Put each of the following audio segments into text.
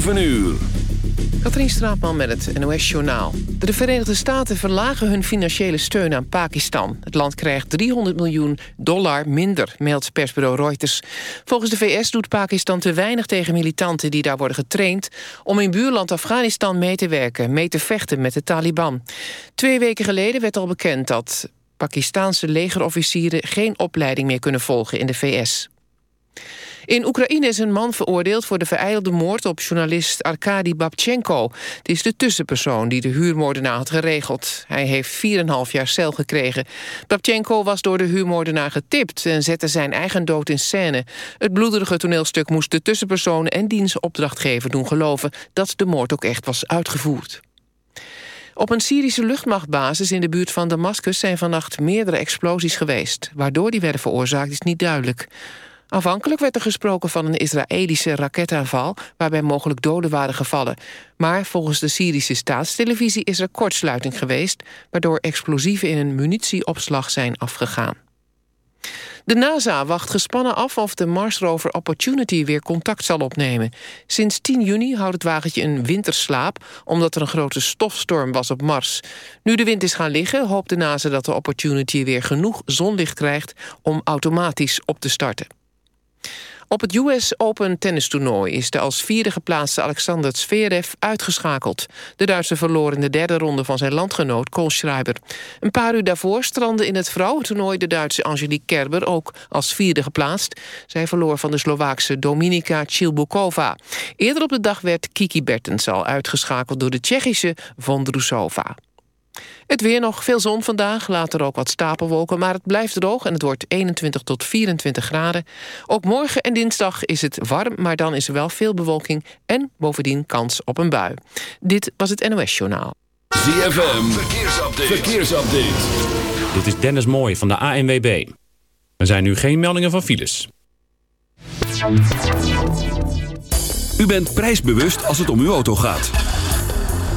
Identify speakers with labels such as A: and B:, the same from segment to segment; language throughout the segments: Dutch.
A: 7 uur.
B: Katrien Straatman met het NOS-journaal. De Verenigde Staten verlagen hun financiële steun aan Pakistan. Het land krijgt 300 miljoen dollar minder, meldt persbureau Reuters. Volgens de VS doet Pakistan te weinig tegen militanten die daar worden getraind... om in buurland Afghanistan mee te werken, mee te vechten met de Taliban. Twee weken geleden werd al bekend dat Pakistaanse legerofficieren... geen opleiding meer kunnen volgen in de VS. In Oekraïne is een man veroordeeld voor de vereilde moord op journalist Arkady Babchenko. Het is de tussenpersoon die de huurmoordenaar had geregeld. Hij heeft 4,5 jaar cel gekregen. Babchenko was door de huurmoordenaar getipt en zette zijn eigen dood in scène. Het bloederige toneelstuk moest de tussenpersoon en diens opdrachtgever doen geloven dat de moord ook echt was uitgevoerd. Op een Syrische luchtmachtbasis in de buurt van Damascus zijn vannacht meerdere explosies geweest. Waardoor die werden veroorzaakt is niet duidelijk. Aanvankelijk werd er gesproken van een Israëlische raketaanval... waarbij mogelijk doden waren gevallen. Maar volgens de Syrische staatstelevisie is er kortsluiting geweest... waardoor explosieven in een munitieopslag zijn afgegaan. De NASA wacht gespannen af of de Mars-rover Opportunity weer contact zal opnemen. Sinds 10 juni houdt het wagentje een winterslaap... omdat er een grote stofstorm was op Mars. Nu de wind is gaan liggen, hoopt de NASA dat de Opportunity weer genoeg zonlicht krijgt... om automatisch op te starten. Op het US Open tennistoernooi is de als vierde geplaatste Alexander Zverev uitgeschakeld. De Duitser verloor in de derde ronde van zijn landgenoot Kohlschreiber. Een paar uur daarvoor strandde in het vrouwentoernooi de Duitse Angelique Kerber ook als vierde geplaatst. Zij verloor van de Slovaakse Dominika Chilbukova. Eerder op de dag werd Kiki Bertens al uitgeschakeld door de Tsjechische Vondrousova. Het weer nog, veel zon vandaag, later ook wat stapelwolken... maar het blijft droog en het wordt 21 tot 24 graden. Ook morgen en dinsdag is het warm, maar dan is er wel veel bewolking... en bovendien kans op een bui. Dit was het NOS Journaal.
A: ZFM, verkeersupdate. verkeersupdate.
C: Dit is Dennis Mooij van de ANWB. Er zijn nu geen meldingen van files.
A: U bent prijsbewust als het om uw auto gaat.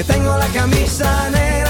D: que tengo la camisa negra.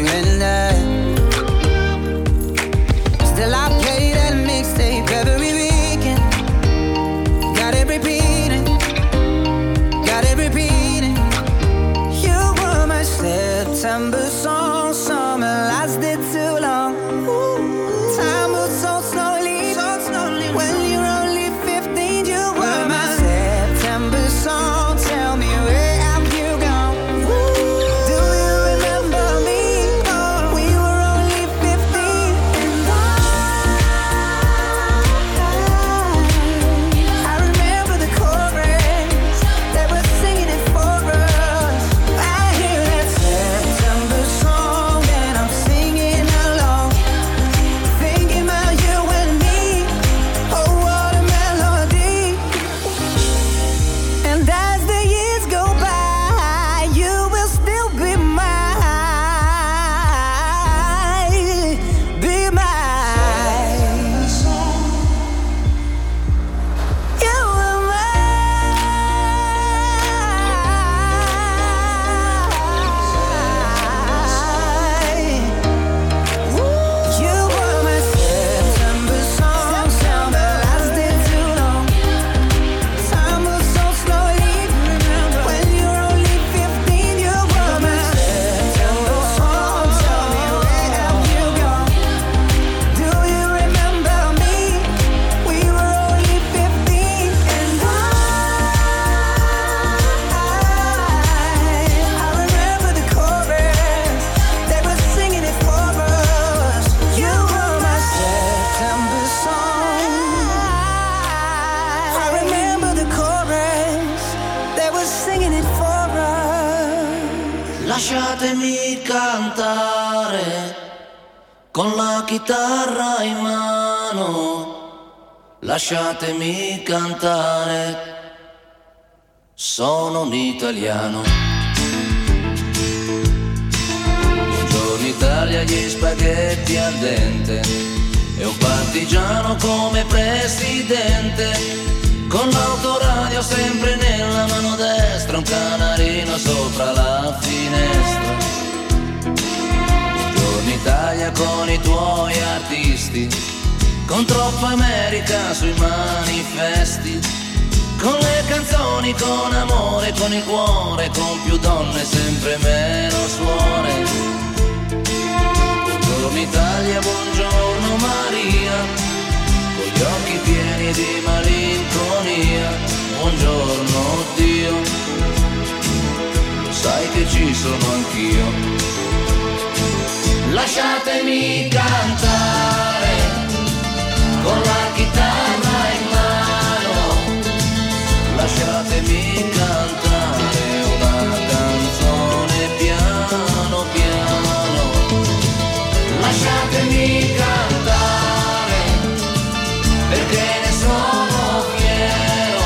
E: il cuore, con più donne, sempre meno suore. Buongiorno Italia, buongiorno Maria, con gli occhi pieni di malinconia, buongiorno Dio, lo sai che ci sono anch'io. Lasciatemi cantare con la chitarra in mano, lasciatemi cantare lasciatemi cantare perché ne sono fiero,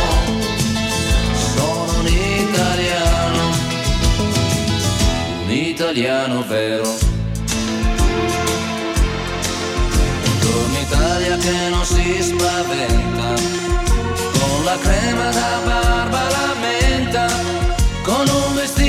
E: sono un italiano, un italiano vero. Buongiorno Italia che non si spaventa, con la crema da barba la un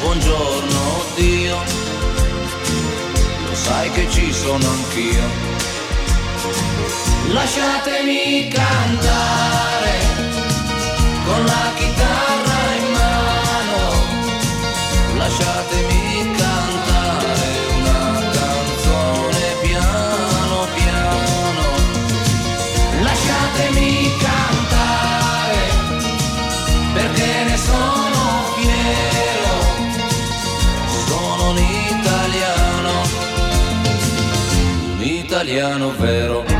E: Buongiorno Dio, lo sai che ci sono anch'io. Lasciatemi cantare con la chitarra in mano, lasciatemi cantare italiano vero.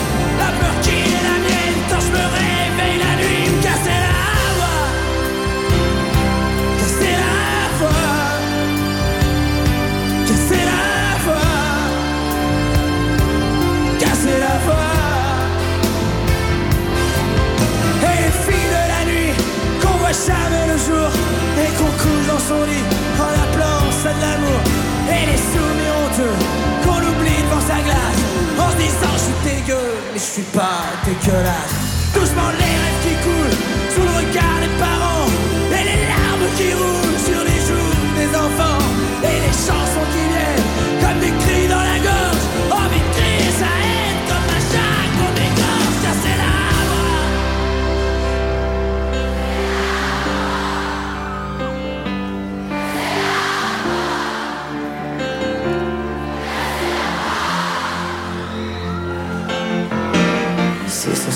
F: jamais le jour et qu'on couche dans son lit en appelant ça de l'amour. Et les soumis honteux qu'on oublie devant sa glace en se disant je suis dégueu, mais je suis pas dégueulasse. Doucement les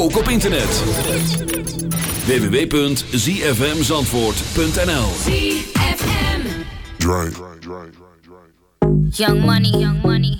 A: ook op internet. www.zfmzandvoort.nl
G: Young money, young money.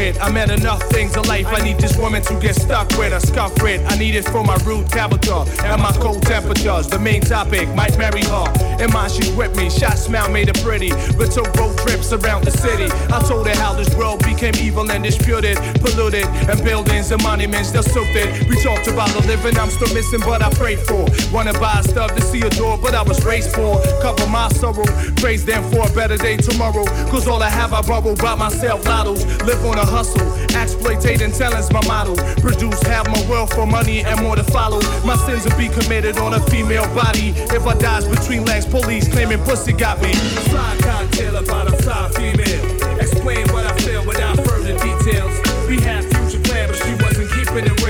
F: With. I
H: met enough things in life. I need this woman to get stuck with, I scuff with. I need it for my rude character and my cold temperatures. The main topic might marry her. In mind, she's with me. Shot smile made her pretty. We took road trips around the city. I told her how this world became evil and disputed, polluted, and buildings and monuments that soaked. We talked about the living I'm still missing, but I prayed for. Wanna buy stuff to see a door, but I was raised for. Cover my sorrow, praise them for a better day tomorrow. Cause all I have, I borrow by myself. Lottos, live on a hustle. Exploitating talent's my model. Produce half my wealth for money and more to follow. My sins will be committed on a female body. If I dies between legs, police claiming pussy got me. Fly cocktail about a fly female. Explain what I feel without further details. We had future plans, but she wasn't keeping it real.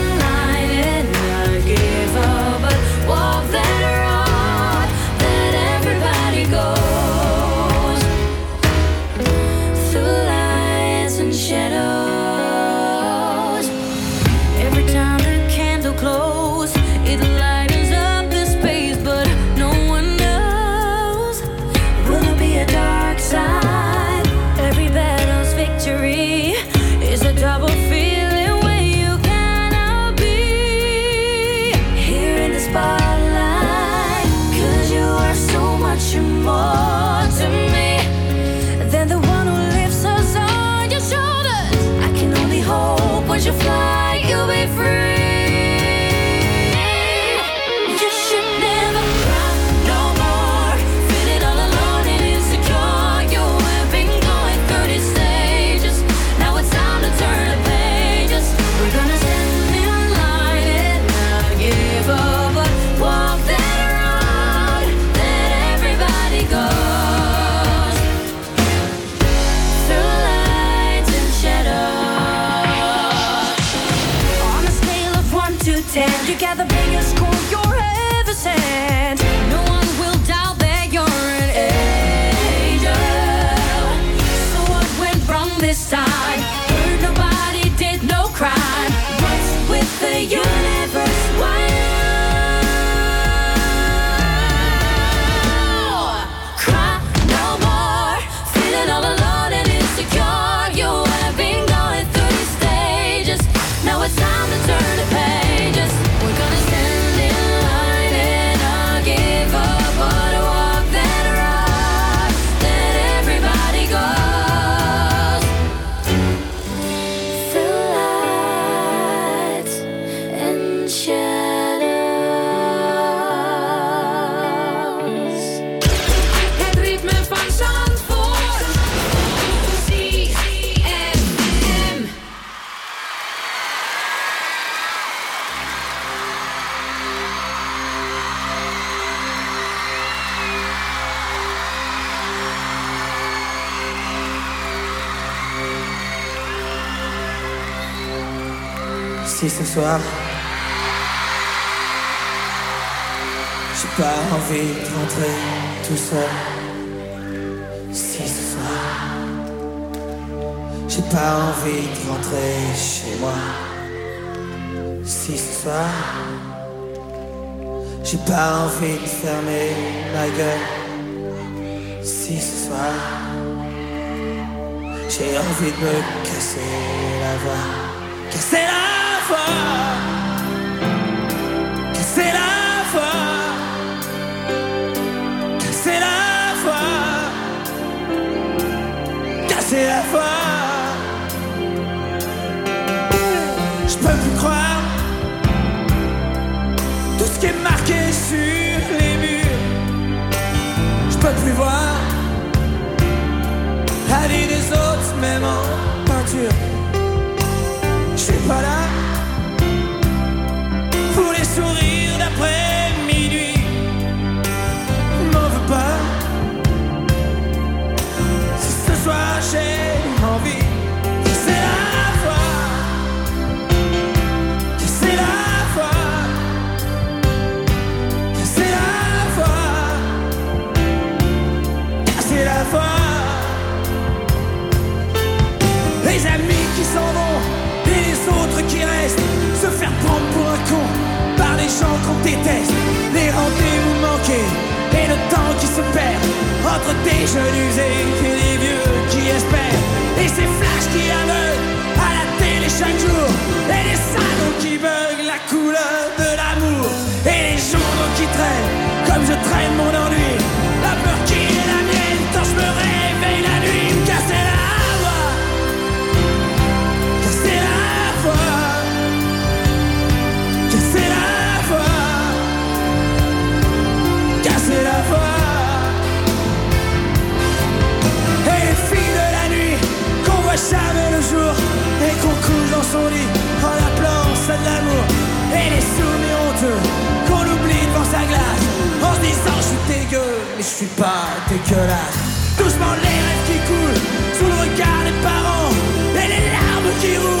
F: soir. J'ai pas envie de rentrer tout seul. Si ce soir, j'ai pas envie de rentrer chez moi. Si ce soir, j'ai pas envie de fermer ma gueule. Si ce soir, j'ai envie de me casser la voix. Casser la far. gens qu'on déteste, les rendez-vous manqués et le temps qui se perd entre des jeunes et des vieux qui espèrent et ces flashs qui aveuglent à la télé chaque jour et les salons qui bug la couleur de l'amour. Suis pas dégueulasse. Doucement les rêves qui coulent sous le regard des parents et les larmes qui roulent